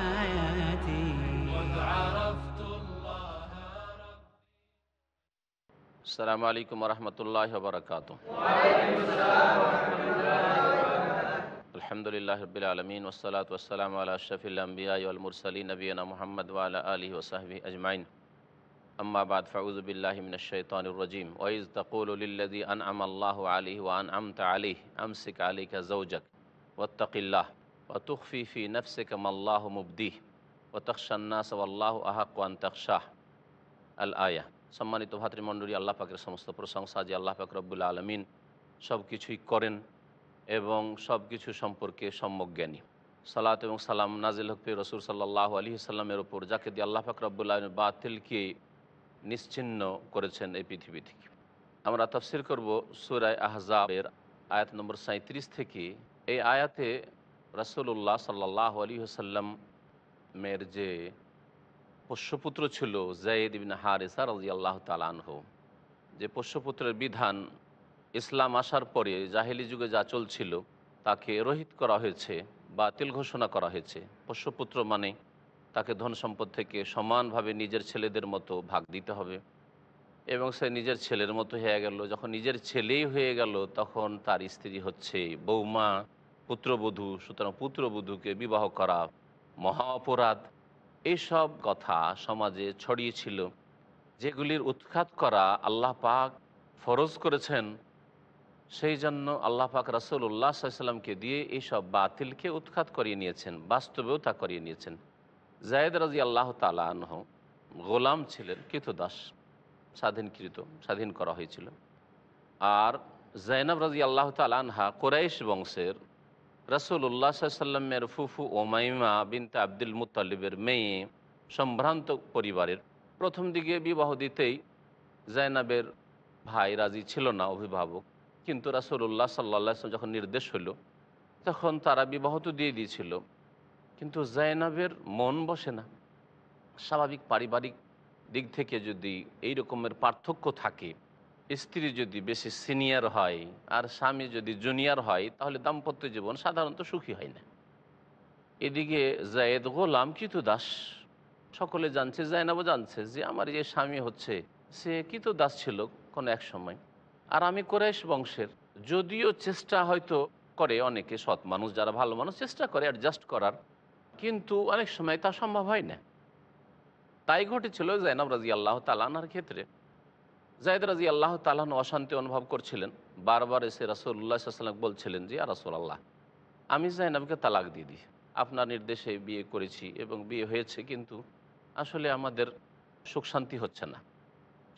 حياتي عرفت الله السلام عليكم ورحمة الله وبركاته. الحمد لله رب العالمين والصلاة والسلام على أشرف الأنبياء والمرسلين نبينا محمد وعلى آله وصحبه أجمعين. أما بعد فأعوذ بالله من الشيطان الرجيم. وإذ تقول للذي أنعم الله عليه وأنعمت عليه أمسك عليك زوجك واتق الله. ও ফি নফসে কামাল্লাহ মুবদিহ ও তকসান্না সওয়াল্লাহ তকশাহ আল আয়া সম্মানিত ভাতৃমণ্ডলী, আল্লাহ পাকের সমস্ত প্রশংসা যে আল্লাহ পাক রব্বুল আলমিন সব কিছুই করেন এবং সব কিছু সম্পর্কে সম্যজ্ঞানী সালাত এবং সালাম নাজিল হকপি রসুল সাল্লাহ আলী সাল্লামের ওপর, যাকে দিয়ে আল্লাহ পাক রব্বুল আলম বাতিলকে নিশ্চিন্ন করেছেন এই পৃথিবী থেকে। আমরা তফসিল করব সুরায় আহজাবের আয়াত নম্বর সাঁত্রিশ থেকে। এই আয়াতে রসুল্লাহ সাল্লাহ আলী সাল্লামের যে পোষ্যপুত্র ছিল জায়েদ ইবিন হারেসা রাজি আল্লাহ তালানহ যে পোষ্যপুত্রের বিধান ইসলাম আসার পরে জাহেলি যুগে যা চলছিল তাকে রহিত করা হয়েছে, বাতিল ঘোষণা করা হয়েছে। পোষ্যপুত্র মানে তাকে ধন সম্পদ থেকে সমানভাবে নিজের ছেলেদের মতো ভাগ দিতে হবে এবং সে নিজের ছেলের মতো হয়ে গেল। যখন নিজের ছেলেই হয়ে গেল, তখন তার স্ত্রী হচ্ছে বৌমা পুত্রবধূ, সুতরাং পুত্রবধূকে বিবাহ করা মহা অপরাধ এইসব কথা সমাজে ছড়িয়েছিল যেগুলির উৎখাত করা আল্লাহ পাক ফরজ করেছেন। সেই জন্য আল্লাহ পাক রাসুল্লাহ সাল্লামকে দিয়ে এইসব বাতিলকে উৎখাত করিয়ে নিয়েছেন, বাস্তবেও তা করিয়ে নিয়েছেন। জায়দ রাজি আল্লাহ তালাহ গোলাম ছিলেন, কৃতদাস, স্বাধীনকৃত, স্বাধীন করা হয়েছিল। আর জাইনাব রাজি আল্লাহ তালানহা কোরাইশ বংশের রসুল্লাহ সাল্লামের ফুফু ওমাইমা বিনতে আব্দুল মুতালিবের মেয়ে সম্ভ্রান্ত পরিবারের প্রথম দিকে বিবাহ দিতেই জাইনাবের ভাই রাজি ছিল না, অভিভাবক। কিন্তু রাসুল্লাহ সাল্লা যখন নির্দেশ হলো, তখন তারা বিবাহ তো দিয়ে দিয়েছিল। কিন্তু জাইনাবের মন বসে না। স্বাভাবিক পারিবারিক দিক থেকে যদি এই রকমের পার্থক্য থাকে স্ত্রী যদি বেশি সিনিয়র হয় আর স্বামী যদি জুনিয়র হয়, তাহলে দাম্পত্য জীবন সাধারণত সুখী হয় না। এদিকে জায়েদ গোলাম কিতু দাস সকলে জানছে জায়নাবও জানছে যে আমার যে স্বামী হচ্ছে, সে কিতু দাস ছিল কোনো এক সময়। আর আমি কোরাইশ বংশের, যদিও চেষ্টা হয়তো করে অনেকে সৎ মানুষ, যারা ভালো মানুষ চেষ্টা করে অ্যাডজাস্ট করার, কিন্তু অনেক সময় তা সম্ভব হয় না। তাই ঘটেছিল জাইনাব রাজি আল্লাহ তালানার ক্ষেত্রে। জায়দ রাজি আল্লাহ তালাহন অশান্তি অনুভব করছিলেন। বারবার এসে রাসুল্লাহ সাল্লাম বলছিলেন যে রাসুল আল্লাহ আমি জাইনাবকে তালাক দিয়ে দিই। আপনার নির্দেশে বিয়ে করেছি এবং বিয়ে হয়েছে, কিন্তু আসলে আমাদের সুখ শান্তি হচ্ছে না।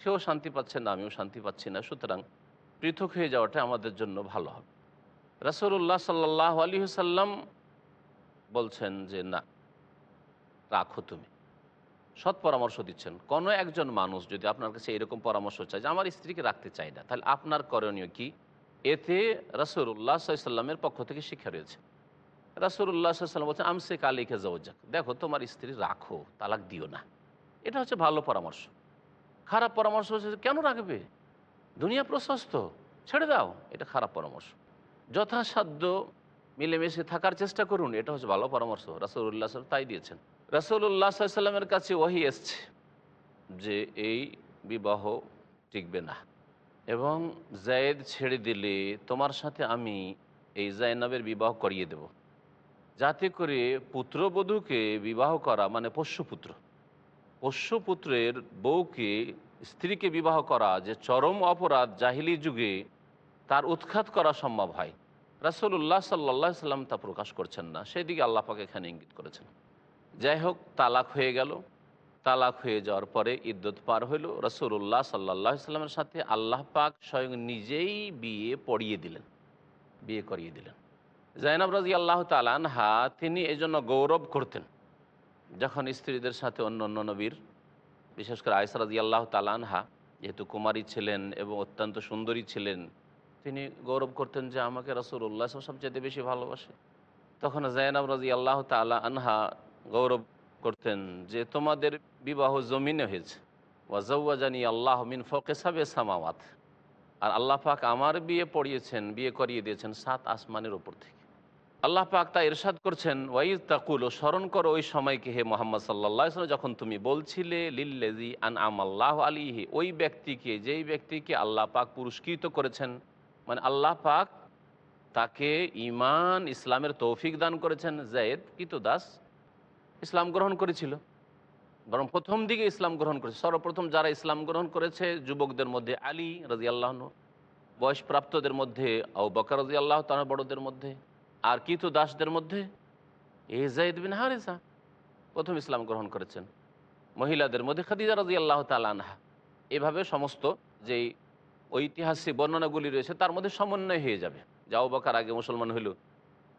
সেও শান্তি পাচ্ছে না, আমিও শান্তি পাচ্ছি না। সুতরাং পৃথক হয়ে যাওয়াটা আমাদের জন্য ভালো হবে। রাসুল্লাহ সাল্লাহ আলী সাল্লাম বলছেন যে, না, রাখো তুমি। সৎ পরামর্শ দিচ্ছেন। কোনো একজন মানুষ যদি আপনার কাছে এরকম পরামর্শ চায় যে, আমার স্ত্রীকে রাখতে চাই না তাহলে আপনার করণীয় কি? এতে রাসুল্লাহ সাল্লামের পক্ষ থেকে শিক্ষা রয়েছে। রাসুল্লাহ সাল্লাম বলছেন আমসে কালিকে যাক দেখো, তোমার স্ত্রী রাখো, তালাক দিও না। এটা হচ্ছে ভালো পরামর্শ। খারাপ পরামর্শ হচ্ছে কেন রাখবে? দুনিয়া প্রশস্ত, ছেড়ে দাও। এটা খারাপ পরামর্শ। যথাসাধ্য মিলেমিশে থাকার চেষ্টা করুন, এটা হচ্ছে ভালো পরামর্শ। রাসুল্লাহ তাই দিয়েছেন। রাসুল্লাহ সাল্লামের কাছে ওহি এসছে যে এই বিবাহ টিকবে না। এবং জায়েদ ছেড়ে দিলে তোমার সাথে আমি এই জায়নাবের বিবাহ করিয়ে দেব। যাতে করে পুত্রবধূকে বিবাহ করা মানে পোষ্যপুত্র। পোষ্যপুত্রের বউকে স্ত্রীকে বিবাহ করা যে চরম অপরাধ জাহিলি যুগে তার উৎখাত করা সম্ভব হয়। রাসুল্লাহ সাল্লাহ সাল্লাম তা প্রকাশ করছেন না। সেদিকে আল্লাহ পাকে এখানে ইঙ্গিত করেছেন। যাই হোক তালাক হয়ে গেল। তালাক হয়ে যাওয়ার পরে ইদ্যত পার হইল। রসুল্লাহ সাল্লাহ সাল্লামের সাথে আল্লাহ পাক স্বয়ং নিজেই বিয়ে পড়িয়ে দিলেন, বিয়ে করিয়ে দিলেন। জাইনাব রাজি আল্লাহ তালানহা তিনি এজন্য গৌরব করতেন। যখন স্ত্রীদের সাথে অন্য অন্য নবীর, বিশেষ করে আয়সা রাজি আল্লাহ তালানহা যেহেতু কুমারী ছিলেন এবং অত্যন্ত সুন্দরী ছিলেন, তিনি গৌরব করতেন যে আমাকে রসুল্লাহ সবচেয়ে বেশি ভালোবাসে। তখন জায়নাব রাজি আল্লাহ তালা আনহা গৌরব করতেন যে তোমাদের বিবাহ জমিনে হয়েছে। ওয়াজানি আল্লাহ মিন ফকে সাবে সামাওয়াত। আর আল্লাহ পাক আমার বিয়ে পড়িয়েছেন, বিয়ে করিয়ে দিয়েছেন সাত আসমানের ওপর থেকে। আল্লাহ পাক তা ইরশাদ করছেন, ওয়াইজ তাকুল ও স্মরণ করো ওই সময়কে হে মোহাম্মদ সাল্লাহ যখন তুমি বলছিলে লিল্লেজি আন আম আল্লাহ আলিহি ওই ব্যক্তিকে, যেই ব্যক্তিকে আল্লাহ পাক পুরস্কৃত করেছেন মানে আল্লাহ পাক তাকে ইমান ইসলামের তৌফিক দান করেছেন, জায়েদ কিতু দাস ইসলাম গ্রহণ করেছিল। বরং প্রথম দিকে ইসলাম গ্রহণ করেছে। সর্বপ্রথম যারা ইসলাম গ্রহণ করেছে, যুবকদের মধ্যে আলী রাজি আল্লাহ বয়সপ্রাপ্তদের মধ্যে আউ বকর রাজি আল্লাহ তার বড়দের মধ্যে, আর কিতু দাসদের মধ্যে এ জাইদ বিন হারিসা প্রথম ইসলাম গ্রহণ করেছেন। মহিলাদের মধ্যে খাদিজা রাজি আল্লাহ তালানহা এভাবে সমস্ত যেই ঐতিহাসিক বর্ণনাগুলি রয়েছে, তার মধ্যে সমন্বয় হয়ে যাবে। যে আউ বকার আগে মুসলমান হইল,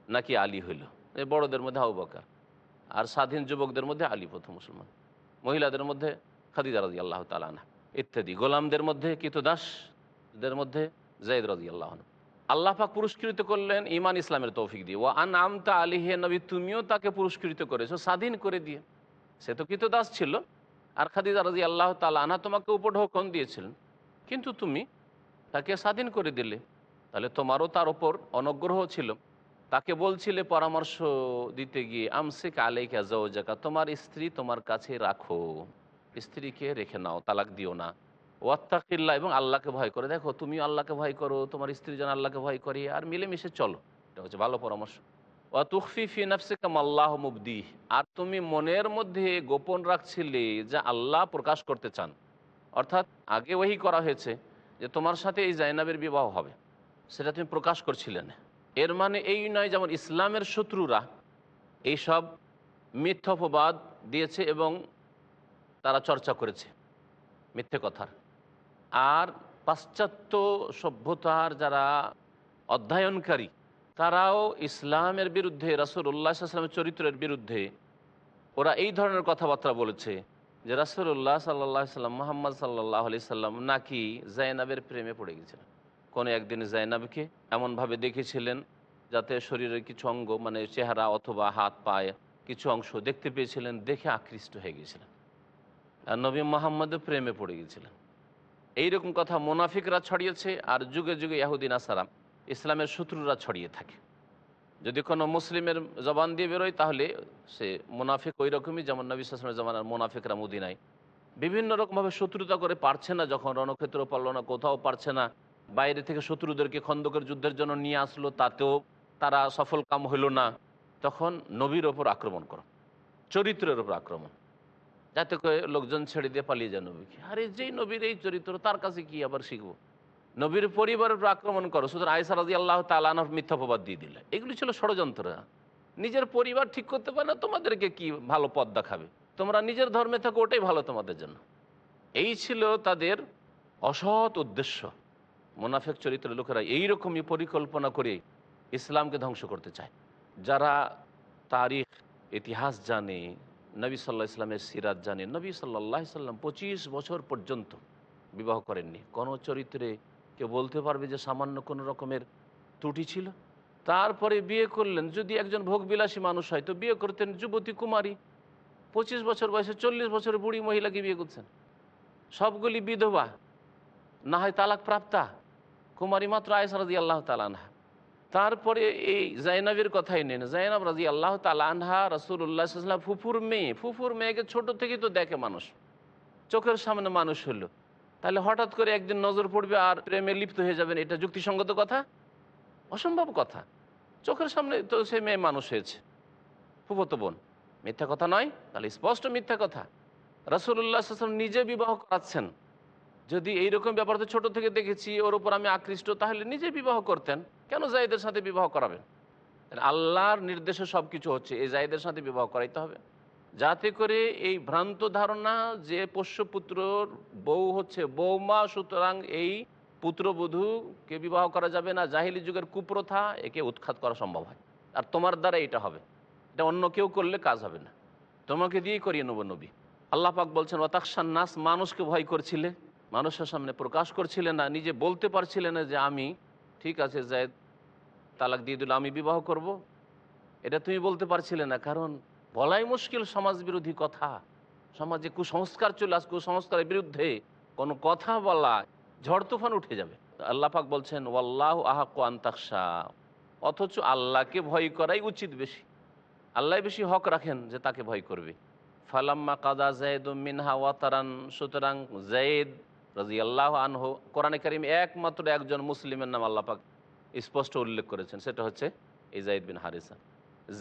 নাকি আলী হইল। বড়দের মধ্যে আউ বকার। আর স্বাধীন যুবকদের মধ্যে আলী প্রথম মুসলমান। মহিলাদের মধ্যে খাদিজা রাজি আল্লাহ তালানহা ইত্যাদি। গোলামদের মধ্যে কিতু দাসদের মধ্যে জাইদ রাজি আল্লাহ আল্লাহ পাক পুরস্কৃত করলেন ইমান ইসলামের তৌফিক দিয়ে। ও আন আমতা আলী হে নবী, তুমিও তাকে পুরস্কৃত করেছ, স্বাধীন করে দিয়ে। সে তো কিত দাস ছিল। আর খাদিজা রাজি আল্লাহ তালা আনা তোমাকে উপঢৌকন দিয়েছিলেন। কিন্তু তুমি তাকে স্বাধীন করে দিলে। তাহলে তোমারও তার ওপর অনগ্রহ ছিল। তাকে বলছিলে পরামর্শ দিতে গিয়ে, আমসিক আলেকা জাকা তোমার স্ত্রী তোমার কাছে রাখো। স্ত্রীকে রেখে নাও, তালাক দিও না। ওয়াত্তাকিল্লা এবং আল্লাহকে ভয় করে, দেখো তুমি আল্লাহকে ভয় করো, তোমার স্ত্রী যেন আল্লাহকে ভয় করে, আর মিলেমিশে চলো। এটা হচ্ছে ভালো পরামর্শ। ওয়া তুখফি ফি নাফসিকাম আল্লাহ মুবদি আর তুমি মনের মধ্যে গোপন রাখছিলে যা আল্লাহ প্রকাশ করতে চান। অর্থাৎ আগে ওহি করা হয়েছে যে তোমার সাথে এই জাইনাবের বিবাহ হবে, সেটা তুমি প্রকাশ করছিলে না। এর মানে এই নয় যেমন ইসলামের শত্রুরা এইসব মিথ্যপবাদ দিয়েছে এবং তারা চর্চা করেছে মিথ্যে কথার। আর পাশ্চাত্য সভ্যতার যারা অধ্যয়নকারী, তারাও ইসলামের বিরুদ্ধে রাসুল্লাহ আসলামের চরিত্রের বিরুদ্ধে ওরা এই ধরনের কথাবার্তা বলেছে যে রাসুল্লাহ সাল্লাহ সাল্লাম মোহাম্মদ সাল্লাহ আলি সাল্লাম নাকি জায়নাবের প্রেমে পড়ে গেছিলেন। কোনো একদিন জায়নাবকে এমনভাবে দেখেছিলেন যাতে শরীরের কিছু অঙ্গ মানে চেহারা অথবা হাত, পায়ে কিছু অংশ দেখতে পেয়েছিলেন, দেখে আকৃষ্ট হয়ে গেছিলেন। আর নবী মোহাম্মদও প্রেমে পড়ে গেছিলেন। এইরকম কথা মোনাফিকরা ছড়িয়েছে আর যুগে যুগে ইয়াহুদ্দিন আসারাম ইসলামের শত্রুরা ছড়িয়ে থাকে। যদি কোনো মুসলিমের জবান দিয়ে বেরোয়, তাহলে সে মুনাফিক ওই রকমই যেমন নবী সাসমের জমানার মুনাফিকরা মুদিনায়। বিভিন্ন রকমভাবে শত্রুতা করে পারছে না, যখন রণক্ষেত্র পারল না কোথাও পারছে না বাইরে থেকে শত্রুদেরকে খন্দকের যুদ্ধের জন্য নিয়ে আসলো, তাতেও তারা সফল কাম হইল না। তখন নবীর ওপর আক্রমণ করো, চরিত্রের ওপর আক্রমণ। যাতে করে লোকজন ছেড়ে দিয়ে পালিয়ে যায় নবীকে। আরে যেই নবীর এই চরিত্র, তার কাছে কি আবার শিখব? নবীর পরিবারের উপর আক্রমণ করো, সুতরাং আয়সা রাজি আল্লাহ তালানোর মিথ্যাপবাদ দিয়ে দিলে। এগুলি ছিল ষড়যন্ত্র। নিজের পরিবার ঠিক করতে পারে না, তোমাদেরকে কি ভালো পথ দেখাবে? তোমরা নিজের ধর্মে থাকো, ওটাই ভালো তোমাদের জন্য। এই ছিল তাদের অসৎ উদ্দেশ্য। মোনাফেক চরিত্রের লোকেরা এইরকমই পরিকল্পনা করে ইসলামকে ধ্বংস করতে চায়। যারা তারিখ, ইতিহাস জানে, নবী সাল্লাহ ইসলামের সিরাত জানে, নবী সাল্লাহ সাল্লাম পঁচিশ বছর পর্যন্ত বিবাহ করেননি। কোনো চরিত্রে কেউ বলতে পারবে যে সামান্য কোনো রকমের ত্রুটি ছিল। তারপরে বিয়ে করলেন, যদি একজন ভোগবিলাসী মানুষ হয় তো বিয়ে করতেন যুবতী কুমারী। পঁচিশ বছর বয়সে চল্লিশ বছরের বুড়ি মহিলাকে বিয়ে করছেন। সবগুলি বিধবা, না হয় তালাক প্রাপ্তা কুমারী মাত্র আয়সা রাজি আল্লাহ তালানহা তারপরে এই জাইনাবের কথাই নেন। জাইনাব রাজি আল্লাহ তালানহা রসুল্লাহ ফুফুর মেয়ে। ফুফুর মেয়েকে ছোট থেকেই তো দেখে মানুষ। চোখের সামনে মানুষ হলো। তাহলে হঠাৎ করে একদিন নজর পড়বে আর প্রেমে লিপ্ত হয়ে যাবেন। এটা যুক্তিসঙ্গত কথা? অসম্ভব কথা। চোখের সামনে তো সে মেয়ে মানুষ হয়েছে। ফুফতো বোন। মিথ্যা কথা নয়, তাহলে স্পষ্ট মিথ্যা কথা। রসুল্লাহ নিজে বিবাহ করাচ্ছেন। যদি এইরকম ব্যাপার তো ছোটো থেকে দেখেছি, ওর উপর আমি আকৃষ্ট, তাহলে নিজে বিবাহ করতেন। কেন জায়দের সাথে বিবাহ করাবেন? আল্লাহর নির্দেশে সব কিছু হচ্ছে, এই জায়দের সাথে বিবাহ করাইতে হবে। যাতে করে এই ভ্রান্ত ধারণা যে পোষ্যপুত্রর বউ হচ্ছে বৌমা, সুতরাং এই পুত্রবধূকে বিবাহ করা যাবে না? জাহিলি যুগের কুপ্রথা, একে উৎখাত করা সম্ভব হয়। আর তোমার দ্বারা এটা হবে। এটা অন্য কেউ করলে কাজ হবে না। তোমাকে দিয়েই করিয়ে নেব নবী। আল্লাহ পাক বলছেন ওতাকসান নাস, মানুষকে ভয় করছিলে? মানুষের সামনে প্রকাশ করছিলে না, নিজে বলতে পারছিলে না যে আমি, ঠিক আছে জায়দ, তালাক দিয়ে দিল, আমি বিবাহ করব। এটা তুমি বলতে পারছিলে না, কারণ বলাই মুশকিল সমাজ বিরোধী কথা। সমাজে কুসংস্কার চলে আস, কুসংস্কারের বিরুদ্ধে কোনো কথা বলা, ঝড় তুফান উঠে যাবে। আল্লাহ পাক বলছেন, ওয়াল্লাহ আহাকু আন্তাকশা অথচ আল্লাহকে ভয় করাই উচিত বেশি। আল্লাহ বেশি হক রাখেন যে তাকে ভয় করবে। ফালাম্মা কাদা জায়দ মিনহা ওয়াতারান, সুতরাং জায়দ রাজি আল্লাহ আনহু, কোরআনে কারিম একমাত্র একজন মুসলিমের নাম আল্লাহ পাক স্পষ্ট উল্লেখ করেছেন, সেটা হচ্ছে এই জাইদ বিন হারিসা।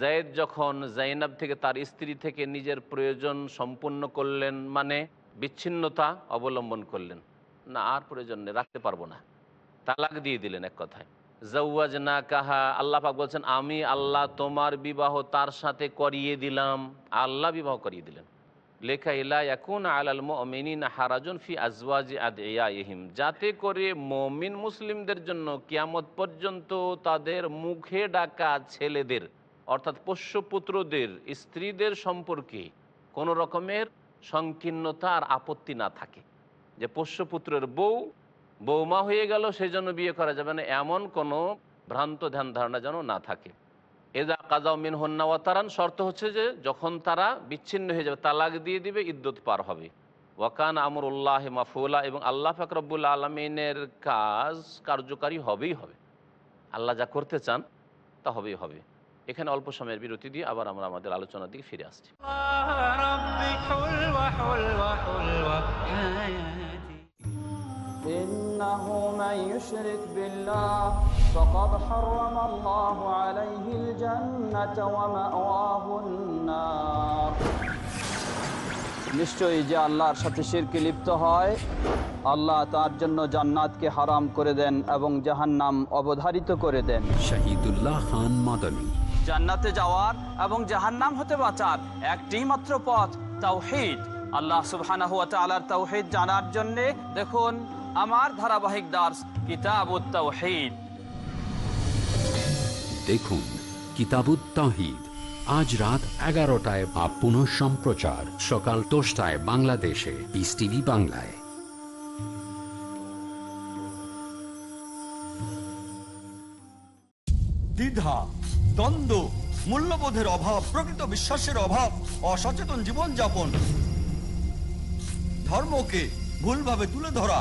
জায়দ যখন জাইনাব থেকে তার স্ত্রী থেকে নিজের প্রয়োজন সম্পূর্ণ করলেন মানে বিচ্ছিন্নতা অবলম্বন করলেন, না আর প্রয়োজন নেই, রাখতে পারব না, তালাক দিয়ে দিলেন এক কথায়। জৌয়াজ না কাহা আল্লাহ পাক বলছেন, আমি আল্লাহ তোমার বিবাহ তার সাথে করিয়ে দিলাম, আল্লাহ বিবাহ করিয়ে দিলেন। লেখা, ইলা এখন আলাল মিনিন হারাজন ফি আজওয়াজ আদিম যাতে করে মমিন মুসলিমদের জন্য কিয়ামত পর্যন্ত তাদের মুখে ডাকা ছেলেদের, অর্থাৎ পোষ্যপুত্রদের, স্ত্রীদের সম্পর্কে কোনো রকমের সংকীর্ণতা আর আপত্তি না থাকে। যে পোষ্যপুত্রের বউ বৌমা হয়ে গেল, সেজন্য বিয়ে করা যাবে না, এমন কোনো ভ্রান্ত ধ্যান ধারণা যেন না থাকে। এদা কাজাও মিন হন্না ওয়াতারান শর্ত হচ্ছে যে যখন তারা বিচ্ছিন্ন হয়ে যাবে, তালাক দিয়ে দিবে ইদ্যুৎ পার হবে। ওয়াকান আমরুল্লাহ মাফুলা এবং আল্লাহ ফাকরবুল আলমিনের কাজ কার্যকারী হবেই হবে। আল্লাহ যা করতে চান, তা হবেই হবে। এখানে অল্প সময়ের বিরতি দিয়ে আবার আমরা আমাদের আলোচনার দিকে ফিরে আসছি। إنه من يشرك بالله فقد حرم الله عليه الجنة ومأواه النار নিশ্চয়ই যে আল্লাহর সাথে শিরকে লিপ্ত হয় আল্লাহ তার জন্য জান্নাতকে হারাম করে দেন এবং জাহান্নাম অবধারিত করে দেন শহীদুল্লাহ খান মাদানী জান্নাতে যাওয়ার এবং জাহান্নাম হতে বাঁচার একটি মাত্র পথ তাওহীদ আল্লাহ সুবহানাহু ওয়া তাআলার তাওহীদ জানার জন্য দেখুন আমার ধারাবাহিক দাস কিতাবুত তাওহীদ দেখুন কিতাবুত তাহিদ আজ রাত এগারোটায় বা পুনঃ সম্প্রচার সকাল দশটায় বাংলাদেশে পিস টিভি বাংলায়। দ্বিধা দ্বন্দ্ব মূল্যবোধের অভাব প্রকৃত বিশ্বাসের অভাব অসচেতন জীবনযাপন। ধর্মকে ভুলভাবে তুলে ধরা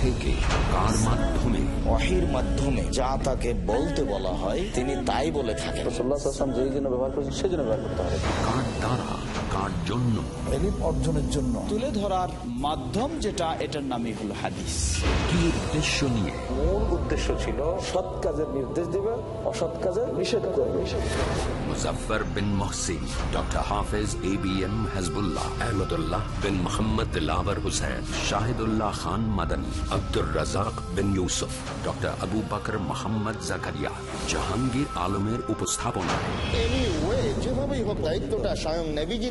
থেকে কার মাধ্যমে? অহির মাধ্যমে যা তাকে বলতে বলা হয় তিনি তাই বলে থাকেন। যেই জন্য ব্যবহার করছেন সেই জন্য ব্যবহার করতে হবে। কার দ্বারা? কার জন্য। অর্জনের জন্য। তুলে ধরার মাধ্যম যেটা এটার নামই হলো হাদিস। কি উদ্দেশ্য নিয়ে? মূল উদ্দেশ্য ছিল সৎ কাজের নির্দেশ দিবে অসৎ কাজের নিষেধ করবে। Muzaffar bin Mohsin doctor Hafez A B M Hezbullah Ahmadullah bin Mohammad lover Hussain Shahidullah Khan Madani Abdur Razzak bin Yusuf doctor Abu Bakr Mohammad Zakaria Jahangir আলমের উপস্থাপনা যেভাবেই হোক দায়িত্বটা স্বয়ং নেভিজি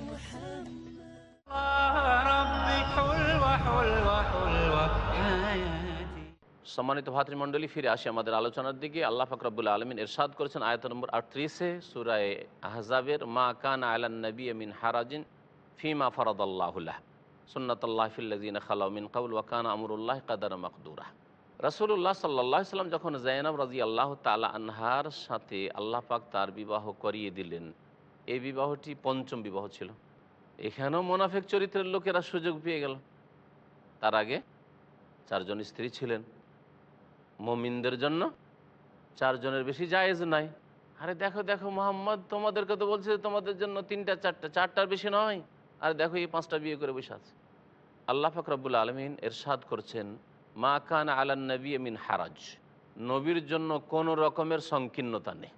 সম্মানিত ভাতৃমণ্ডলী, ফিরে আসি আমাদের আলোচনার দিকে। আল্লাহ ফাকরাবুল আলমিন এরশাদ করেছেন আয়ত নম্বর আটত্রিশে সুরায় আহজাবের, মা কান আলান নবী মিন হারাজিন ফিমা ফরদাল্লাহুল্লাহ সুন্নাতাল্লাহ ফিল্লাজিন খালাউমিন কাউল ওয়াকান আমরুল্লাহ কাদার মকদুরা। রাসুল্লাহ সাল্লাহ সাল্লাম যখন জাইনাব রাজি আল্লাহ তালা আনহার সাথে আল্লাহ পাক তার বিবাহ করিয়ে দিলেন, এই বিবাহটি পঞ্চম বিবাহ ছিল। এখানেও মোনাফেক চরিত্রের লোকেরা সুযোগ পেয়ে গেল। তার আগে চারজন স্ত্রী ছিলেন। মমিনদের জন্য চারজনের বেশি জায়েজ নাই। আরে দেখো দেখো মোহাম্মদ, তোমাদেরকে তো বলছে তোমাদের জন্য তিনটা, চারটা, চারটার বেশি নয়। আর দেখো, এই পাঁচটা বিয়ে করে বসে আছে। আল্লাহ ফাকরাবুল আলমিন এরশাদ করছেন, মা কান আলান নবী মিন হারাজ। নবীর জন্য কোনো রকমের সংকীর্ণতা নেই।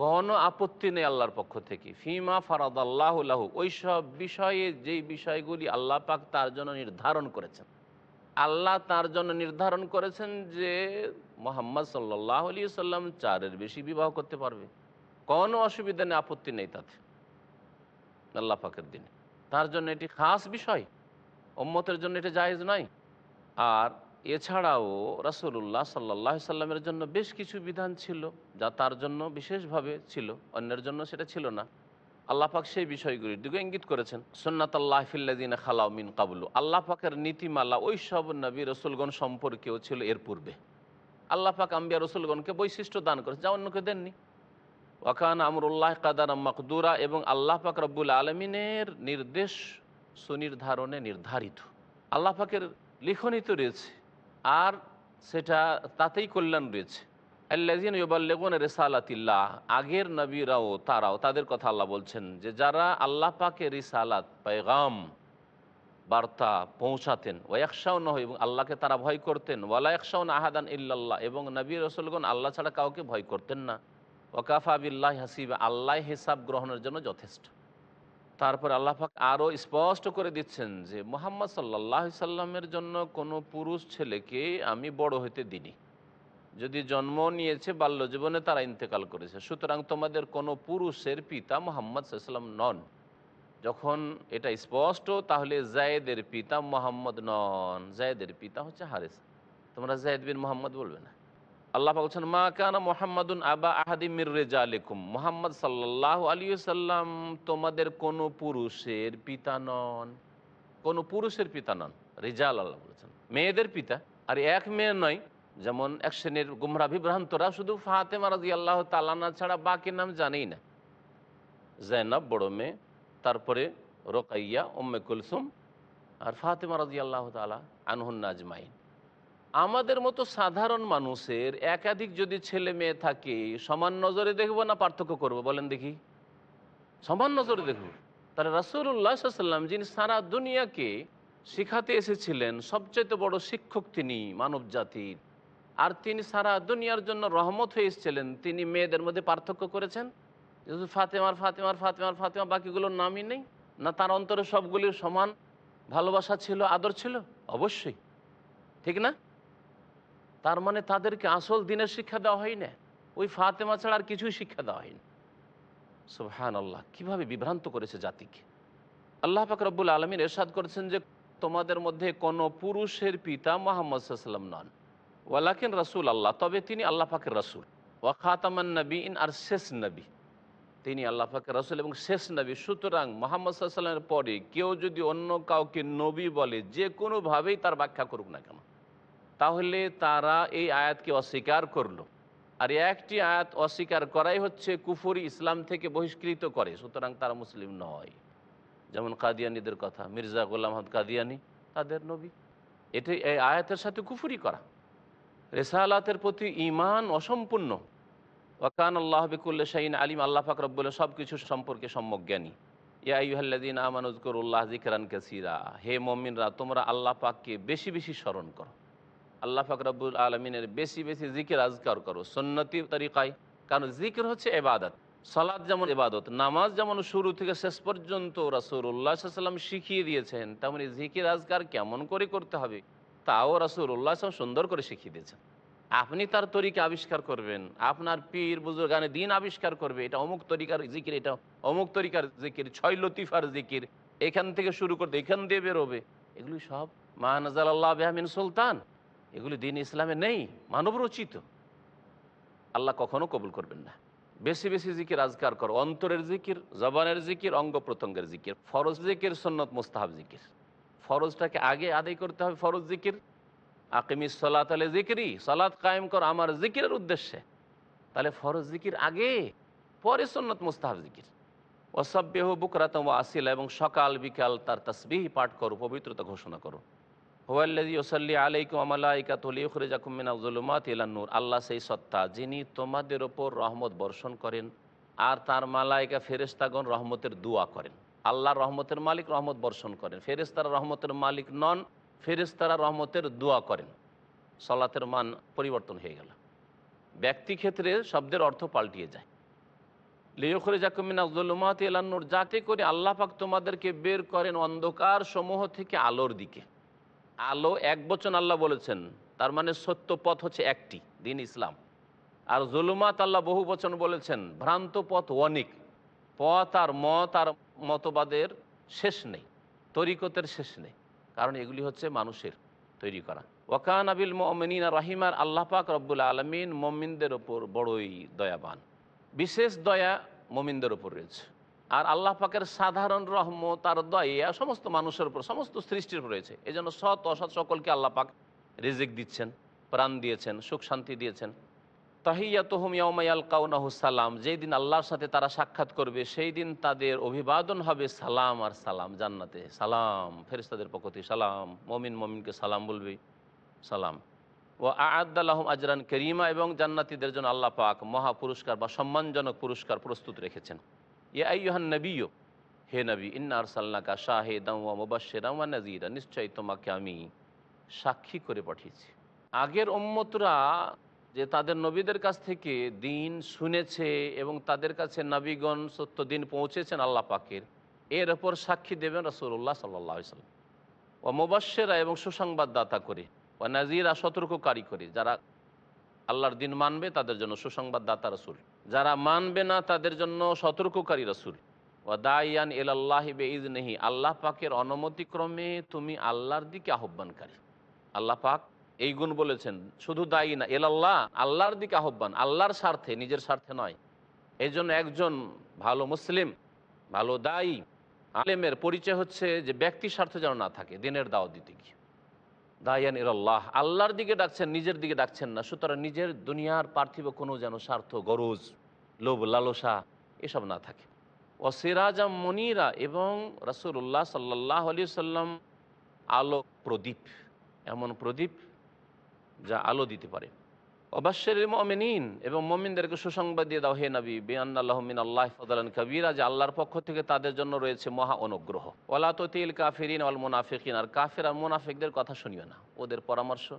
কোনো আপত্তি নেই আল্লাহর পক্ষ থেকে। ফিমা ফারাদ আল্লাহ ওই সব বিষয়ে, যেই বিষয়গুলি আল্লাহ পাক তার জন্য নির্ধারণ করেছেন। আল্লাহ তার জন্য নির্ধারণ করেছেন যে মোহাম্মদ সাল্লাহ আলী সাল্লাম চারের বেশি বিবাহ করতে পারবে। কোনো অসুবিধা নেই, আপত্তি নেই তাতে। আল্লাহ পাকের দিনে। তার জন্য এটি খাস বিষয়। ওম্মতের জন্য এটা জায়েজ নয়। আর এছাড়াও রাসুল্লাহ সাল্লাহ সাল্লামের জন্য বেশ কিছু বিধান ছিল, যা তার জন্য বিশেষভাবে ছিল। অন্যের জন্য সেটা ছিল না। আল্লাহ পাক সেই বিষয়গুলির দিকে ইঙ্গিত করেছেন। সন্ন্যত আল্লাহ ফিল্লাদিন খালাউ মিন কাবুলু। আল্লাহ পাকের নীতিমালা ওই সব নবী রসুলগণ সম্পর্কেও ছিল এর পূর্বে। আল্লাহ পাক আম্বিয়া রসুলগণকে বৈশিষ্ট্য দান করেছে যা অন্যকে দেননি। ওয়াকান আমরুল্লাহ কাদার মকদুরা এবং আল্লাহ পাক রব্বুল আলমিনের নির্দেশ সুনির্ধারণে নির্ধারিত। আল্লাহ পাকের লিখনিত রয়েছে, আর সেটা তাতেই কল্যাণ রয়েছে। আল্লাজিন ইবাল্লেগুন রেসালাতিল্লাহ, আগের নবীরাও, তারাও, তাদের কথা আল্লাহ বলছেন যে যারা আল্লাহ পাকে রিসালাত পেগাম বার্তা পৌঁছাতেন ওয়াকশাও নহ এবং আল্লাহকে তারা ভয় করতেন, ওয়ালা একশাও আহাদান ইল্লাল্লাহ, এবং নবী রসুলগণ আল্লাহ ছাড়া কাউকে ভয় করতেন না। ওকাফা বিল্লাহ হাসিব, আল্লাহ হিসাব গ্রহণের জন্য যথেষ্ট। তারপর আল্লাহ পাক আরও স্পষ্ট করে দিচ্ছেন যে মোহাম্মদ সাল্লাহ সাল্লামের জন্য কোনো পুরুষ ছেলেকে আমি বড় হইতে দিনি যদি জন্ম নিয়েছে বাল্য জীবনে তারা ইন্তেকাল করেছে। সুতরাং তোমাদের কোনো পুরুষের পিতা মোহাম্মদ সাল্লাম নন। যখন এটা স্পষ্ট, তাহলে জায়েদের পিতা মোহাম্মদ নন। জায়েদের পিতা হচ্ছে হারেস। তোমরা জায়েদ বিন মোহাম্মদ বলবে না। আল্লাহ বলছেন, মা কানা মোহাম্মদুন আবা আহাদি মির রেজা আলিকুম মোহাম্মদ সাল্লাহ আলী সাল্লাম তোমাদের কোনো পুরুষের পিতা নন। কোনো পুরুষের পিতা নন। রেজাল আল্লাহ বলেছেন। মেয়েদের পিতা। আর এক মেয়ে নয় যেমন এক শ্রেণির গুমরা বিভ্রান্তরা শুধু ফাতেমা রাজি আল্লাহ তালানা ছাড়া বাকি নাম জানেই না। জৈনব বড় মেয়ে, তারপরে রোকাইয়া ওম্মে কুলসুম আর ফাতেমা রাজি আল্লাহ তালা আনহুন্না আজমাইন। আমাদের মতো সাধারণ মানুষের একাধিক যদি ছেলে মেয়ে থাকে, সমান নজরে দেখব না পার্থক্য করব? বলেন দেখি। সমান নজরে দেখব। তাহলে রাসুল্লাহ সাল্লাম যিনি সারা দুনিয়াকে শিখাতে এসেছিলেন সবচেয়ে বড় শিক্ষক তিনি মানব জাতির আর তিনি সারা দুনিয়ার জন্য রহমত হয়ে এসেছিলেন। তিনি মেয়েদের মধ্যে পার্থক্য করেছেন। যেহেতু ফাতেমার ফাতেমার ফাতেমার ফাতেমা বাকিগুলোর নামই নেই, না তার অন্তরে সবগুলির সমান ভালোবাসা ছিল, আদর ছিল? অবশ্যই। ঠিক না? তার মানে তাদেরকে আসল দিনের শিক্ষা দেওয়া হয় না। ওই ফাতেমা ছাড়া আর কিছুই শিক্ষা দেওয়া হয়নি সুবহান আল্লাহ কীভাবে বিভ্রান্ত করেছে জাতিকে? আল্লাহ পাক রব্বুল আলমিন এরশাদ করেছেন যে, তোমাদের মধ্যে কোনো পুরুষের পিতা মোহাম্মদ সাল্লাম নন। ওয়ালাকিন রাসুল আল্লাহ, তবে তিনি আল্লাহ পাকের রাসুল। ওয়া খাতামান নবী ইন আর শেষ নবী। তিনি আল্লাহ পাকের রাসুল এবং শেষ নবী। সুতরাং মোহাম্মদ সাল্লামের পরে কেউ যদি অন্য কাউকে নবী বলে, যে কোনোভাবেই তার ব্যাখ্যা করুক না কেন। তাহলে তারা এই আয়াতকে অস্বীকার করল। আর একটি আয়াত অস্বীকার করাই হচ্ছে কুফরি ইসলাম থেকে বহিষ্কৃত করে, সুতরাং তারা মুসলিম নয়। যেমন কাদিয়ানিদের কথা, মির্জা গোলাম কাদিয়ানি, তাদের নবী। এটি এই আয়াতের সাথে কুফুরি করা। রেসালাতের প্রতি ইমান অসম্পূর্ণ। ওয়াকান আল্লাহ বিকুল্লা শাহিন আলিম, আল্লাহ ফাক রব্বুল্লা সব কিছু সম্পর্কে সম্যক জ্ঞানী। ইয়া ইহাল্লাদিন আমানুজকরুল্লাহ জিকরান কাসিরা। হে মমিনরা, তোমরা আল্লাহ পাককে বেশি বেশি স্মরণ করো। আল্লাহ ফাকরাবুল আলমিনের বেশি বেশি জিকির আজকার করো। সন্নতি তরিকায়, কারণ জিকির হচ্ছে এবাদত সালাদ যেমন এবাদত নামাজ যেমন শুরু থেকে শেষ পর্যন্ত রাসুল্লাহ সাল্লাম শিখিয়ে দিয়েছেন, তেমনি জিকির আজকার কেমন করে করতে হবে? তাও রাসুল্লাহ সাল্লাম সুন্দর করে শিখিয়ে দিয়েছেন। আপনি তার তরিকা আবিষ্কার করবেন, আপনার পীর, বুজুর্গানে দিন আবিষ্কার করবে, এটা অমুক তরিকার জিকির, এটা অমুক তরিকার জিকির, ছয় লতিফার জিকির, এখান থেকে শুরু করতে, এখান দিয়ে বেরোবে। এগুলি সব মাহানাজাল আল্লাহ বেহমিন সুলতান। এগুলি দিন ইসলামে নেই, মানব রচিত। আল্লাহ কখনো কবুল করবেন না। বেশি বেশি জিকির আজকার করো, অন্তরের জিকির, জবানের জিকির, অঙ্গ প্রত্যঙ্গের জিকির, ফরজ জিকির, সন্নত, মোস্তাহাব জিকির। ফরজটাকে আগে আদায় করতে হবে ফরজ জিকির। আকিমি সলাত আলে জিকিরি সলাৎ কায়েম কর আমার জিকিরের উদ্দেশ্যে। তাহলে ফরজ জিকির আগে, পরে সন্নত মুস্তাহাব জিকির। ওসব্যহ বুকরাতম আসিলা, এবং সকাল, বিকাল তার তসবিহি পাঠ করো, পবিত্রতা ঘোষণা করো। হোয়াল্লাজি ওসাল্লি আলাইকুম আমালাইকা তলিউখরে জাকুমিনা জুলুমাত ইলান্নুর আল্লাহ সেই সত্তা, যিনি তোমাদের ওপর রহমত বর্ষণ করেন, আর তার মালাইকা ফেরেস্তাগণ রহমতের দোয়া করেন। আল্লাহ রহমতের মালিক রহমত বর্ষণ করেন। ফেরেস্তারা রহমতের মালিক নন ফেরেস্তারা রহমতের দোয়া করেন। সলাতের মান পরিবর্তন হয়ে গেল। ব্যক্তি ক্ষেত্রে শব্দের অর্থ পাল্টিয়ে যায়। লিওখরে জাকুমিন আব্দুল্লুমাত এলান্নুর যাতে করে আল্লাহ পাক তোমাদেরকে বের করেন অন্ধকার সমূহ থেকে আলোর দিকে। আলো এক বচন আল্লাহ বলেছেন, তার মানে সত্য পথ হচ্ছে একটি, দিন ইসলাম। আর জুলুমাত আল্লাহ বহু বচন বলেছেন, ভ্রান্ত পথ অনেক। পথ আর মত আর মতবাদের শেষ নেই, তরিকতের শেষ নেই, কারণ এগুলি হচ্ছে মানুষের তৈরি করা। ওয়াকান আবিল মমিনা রাহিমার আল্লাহ পাক রব্বুল আলমিন মমিনদের ওপর বড়ই দয়াবান। বিশেষ দয়া মমিনদের ওপর রয়েছে। আর আল্লাহ পাকের সাধারণ রহমত, আর দয়া সমস্ত মানুষের উপর, সমস্ত সৃষ্টির উপর রয়েছে। এই জন্য সৎ, অসৎ সকলকে আল্লাহ পাক রিজিক দিচ্ছেন, প্রাণ দিয়েছেন, সুখ শান্তি দিয়েছেন। সালাম। যেই দিন আল্লাহর সাথে তারা সাক্ষাৎ করবে, সেই দিন তাদের অভিবাদন হবে সালাম আর সালাম, জান্নাতে। সালাম, ফেরেশতাদের পক্ষ থেকে সালাম। মমিন মমিনকে সালাম বলবে, সালাম। ও আদাল্লাহম আজরান করিমা, এবং জান্নাতিদের জন্য আল্লাহ পাক মহা পুরস্কার বা সম্মানজনক পুরস্কার প্রস্তুত রেখেছেন। ইয়ে আইহান নবীও হে নবী ইন্নার সাল্লাকা শাহে দাওয়া মুবাশের নাজিরা নিশ্চয়ই তোমাকে আমি সাক্ষী করে পাঠিয়েছি। আগের উম্মতরা যে তাদের নবীদের কাছ থেকে দিন শুনেছে এবং তাদের কাছে নবীগণ সত্য দিন পৌঁছেছেন আল্লাহ পাকের। এর ওপর সাক্ষী দেবেন রসুল্লাহ সাল্লাহ ও মুবাশেরা এবং সুসংবাদদাতা করে, ও নাজিরা সতর্ককারী করে, যারা আল্লাহর দিন মানবে তাদের জন্য সুসংবাদদাতা রসুল। যারা মানবে না তাদের জন্য সতর্ককারী রসুল। ও দায়ান এল আল্লাহ বেঈদ নেহি আল্লাহ পাকের অনুমতিক্রমে তুমি আল্লাহর দিকে আহ্বানকারী। আল্লাহ পাক এই গুণ বলেছেন, শুধু দায়ী না এল আল্লাহ আল্লাহর দিকে আহ্বান, আল্লাহর স্বার্থে, নিজের স্বার্থে নয়। এই একজন ভালো মুসলিম, ভালো দায়ী, আলেমের পরিচয় হচ্ছে যে ব্যক্তি স্বার্থ যেন না থাকে, দিনের দাওয়াত দিতে গিয়ে। দায়ান ইরাল্লাহ আল্লাহর দিকে ডাকছেন, নিজের দিকে ডাকছেন না, সুতরাং নিজের দুনিয়ার পার্থিব কোনো যেন স্বার্থ, গরজ, লোভ, লালসা, এসব না থাকে। ও সিরাজা মনিরা, এবং রসুল্লাহ সাল্লাহ আলি সাল্লাম আলো প্রদীপ, এমন প্রদীপ যা আলো দিতে পারে। অবশ্যের মমিনিন, এবং মমিনদেরকে সুসংবাদ দিয়ে দাও, হে নবী বেআল্লাহমিন আল্লাহ ফদালান কবিরা, যে আল্লাহর পক্ষ থেকে তাদের জন্য রয়েছে মহা অনুগ্রহ। ওলা তিল কাফিরিন অল মুনাফিকিন, আর কাফের আর মুনাফিকদের কথা শুনিও না। ওদের পরামর্শ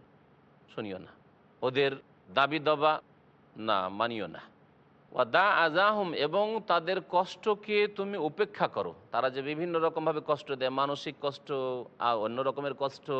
শুনিও না। ওদের দাবি দবা না, মানিও না। ও দা আজাহুম এবং তাদের কষ্টকে তুমি উপেক্ষা করো। তারা যে বিভিন্ন রকমভাবে কষ্ট দেয়, মানসিক কষ্ট আর অন্য রকমের কষ্ট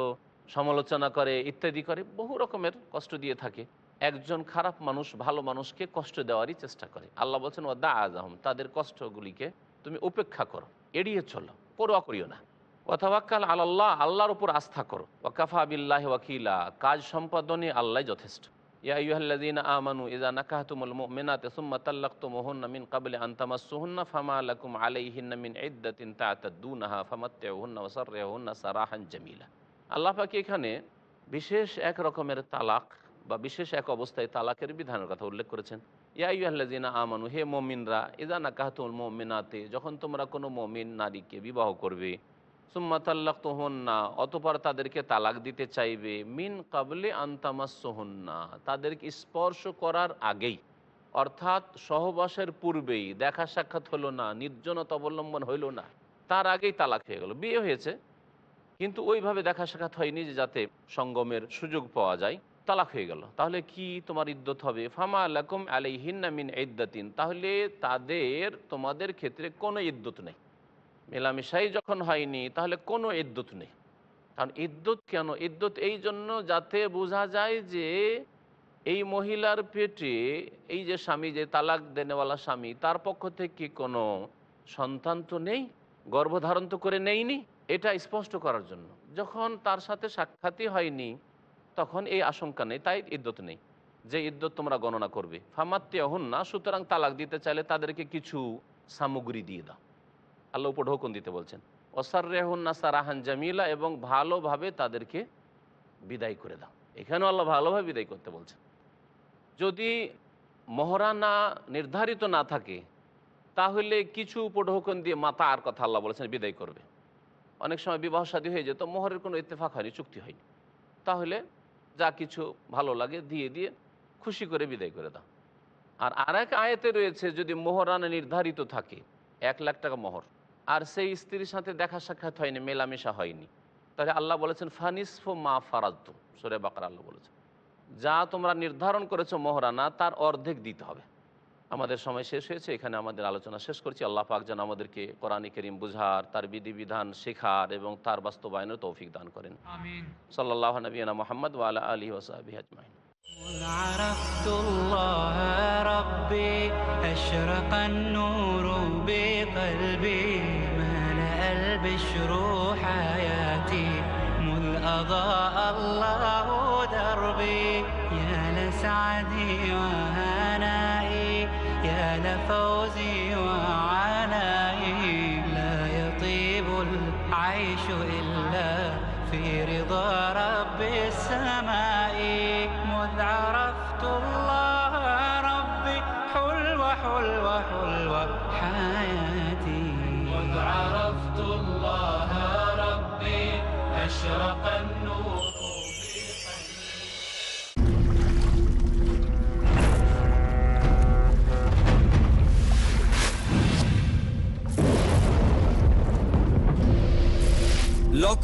সমালোচনা করে, ইত্যাদি করে, বহু রকমের কষ্ট দিয়ে থাকে। একজন খারাপ মানুষ ভালো মানুষকে কষ্ট দেওয়ারই চেষ্টা করে। আল্লাহ বলছেন ও দা আজাহম তাদের কষ্টগুলিকে তুমি উপেক্ষা করো, এড়িয়ে চলো, পরোয়া করিও না। ওয়াতাবাক্কাল আল্লাহ আল্লাহর উপর আস্থা করো। ওয়াকাফা বিল্লাহ ওয়াকিলা, কাজ সম্পাদনে আল্লাহ যথেষ্ট। ইয়া ইউহাল্লাযীনা আমানু, ইযা নাকাহতুমুল সারাহান জামিলা। আল্লাহ এখানে বিশেষ এক রকমের তালাক বা বিশেষ এক অবস্থায় তালাকের বিধানের কথা উল্লেখ করেছেন। ইয়া ইউহাল্লাযীনা আমানু, হে মুমিনরা, ইযা নাকাহতুমুল মমিনাতে, যখন তোমরা কোনো মমিন নারীকে বিবাহ করবে, সুম্মা তাল্লাক তোহন্না অতপর তাদেরকে তালাক দিতে চাইবে, মিন কাবলে আন্তামাসোহন্না তাদেরকে স্পর্শ করার আগেই, অর্থাৎ সহবাসের পূর্বেই দেখা সাক্ষাৎ হলো না, নির্জনতা অবলম্বন হইল না, তার আগেই তালাক হয়ে গেল। বিয়ে হয়েছে কিন্তু ওইভাবে দেখা সাক্ষাৎ হয়নি যে যাতে সঙ্গমের সুযোগ পাওয়া যায়। তালাক হয়ে গেল। তাহলে কি তোমার ইদ্যত হবে? ফামা আলাকুম আলাইহিন্না মিন ইদ্দাতিন। তাহলে তাদের, তোমাদের ক্ষেত্রে কোনো ইদ্যত নেই। মেলামেশাই যখন হয়নি, তাহলে কোনো ইদ্যুৎ নেই। কারণ ইদ্যুৎ কেন? ইদ্যুৎ এই জন্য যাতে বোঝা যায় যে এই মহিলার পেটে এই যে স্বামী, যে তালাক দেনেওয়ালা স্বামী, তার পক্ষ থেকে কোনো সন্তান তো নেই, গর্ভধারণ তো করে নেইনি এটা স্পষ্ট করার জন্য। যখন তার সাথে সাক্ষাৎই হয়নি, তখন এই আশঙ্কা নেই, তাই ইদ্যত নেই যে ইদ্যত তোমরা গণনা করবে। ফামাত্তে হন না সুতরাং তালাক দিতে চাইলে তাদেরকে কিছু সামগ্রী দিয়ে দাও। আল্লাহ উপর ঢোকন দিতে বলছেন অসার রেহন্না সারাহান জামিলা এবং ভালোভাবে তাদেরকে বিদায় করে দাও। এখানেও আল্লাহ ভালোভাবে বিদায় করতে বলছেন। যদি মহরা না নির্ধারিত না থাকে, তাহলে কিছু উপঢৌকন দিয়ে মাতা আর কথা আল্লাহ বলেছেন, বিদায় করবে। অনেক সময় বিবাহ শাদী হয়ে যেত, মোহরের কোনো ইত্তেফাক হয়নি, চুক্তি হয়নি। তাহলে যা কিছু ভালো লাগে দিয়ে দিয়ে খুশি করে বিদায় করে দাও। আর আর এক আয়তে রয়েছে, যদি মোহরানা নির্ধারিত থাকে, এক লাখ টাকা মোহর, আর সেই স্ত্রীর সাথে দেখা সাক্ষাৎ হয়নি, মেলামেশা হয়নি, তাহলে আল্লাহ বলেছেন, ফানিসফো মা ফারাদ্দু সোরে বাকার আল্লাহ বলেছেন যা তোমরা নির্ধারণ করেছ মোহরানা, তার অর্ধেক দিতে হবে। আমাদের সময় শেষ হয়েছে এখানে আমাদের আলোচনা শেষ করছি আল্লাহ পাক যেন আমাদেরকে কোরআনী করিম বুঝার তার বিধিবিধান শেখার এবং তার বাস্তবায়নের তৌফিক দান করেন সাল্লাহ নবীনা মোহাম্মদ ওয়ালা আলী ওসাহাবি আজমাইন عرفت الله ربي أشرق النور بقلبي ملأ البشر حياتي مذ أضاء الله دربي يا لسعدي وهنائي يا لفوزي وعنائي لا يطيب العيش إلا في رضا رب السماء.